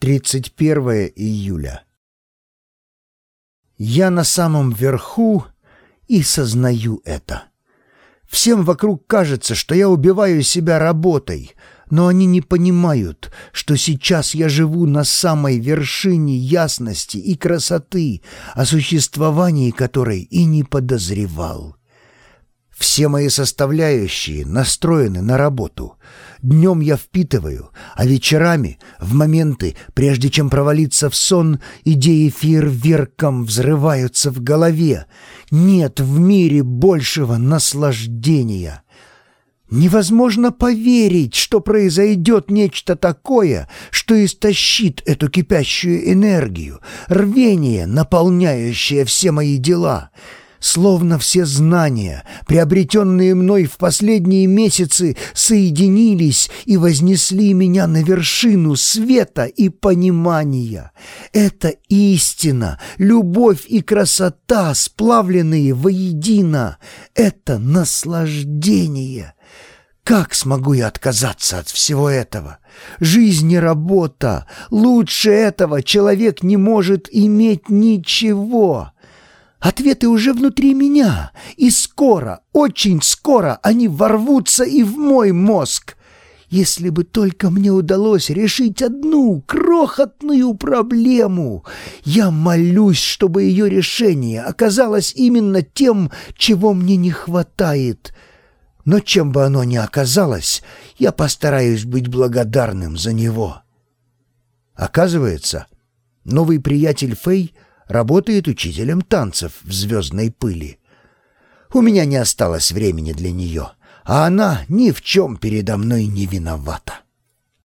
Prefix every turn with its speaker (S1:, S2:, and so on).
S1: 31 июля. Я на самом верху и сознаю это. Всем вокруг кажется, что я убиваю себя работой, но они не понимают, что сейчас я живу на самой вершине ясности и красоты, о существовании которой и не подозревал. Все мои составляющие настроены на работу. Днем я впитываю, а вечерами, в моменты, прежде чем провалиться в сон, идеи фейерверком взрываются в голове. Нет в мире большего наслаждения. Невозможно поверить, что произойдет нечто такое, что истощит эту кипящую энергию, рвение, наполняющее все мои дела — Словно все знания, приобретенные мной в последние месяцы, соединились и вознесли меня на вершину света и понимания. Это истина, любовь и красота, сплавленные воедино. Это наслаждение. Как смогу я отказаться от всего этого? Жизнь и работа. Лучше этого человек не может иметь ничего. Ответы уже внутри меня, и скоро, очень скоро они ворвутся и в мой мозг. Если бы только мне удалось решить одну крохотную проблему, я молюсь, чтобы ее решение оказалось именно тем, чего мне не хватает. Но чем бы оно ни оказалось, я постараюсь быть благодарным за него. Оказывается, новый приятель Фэй — работает учителем танцев в звездной пыли. У меня не осталось времени для нее, а она ни в чем передо мной не виновата.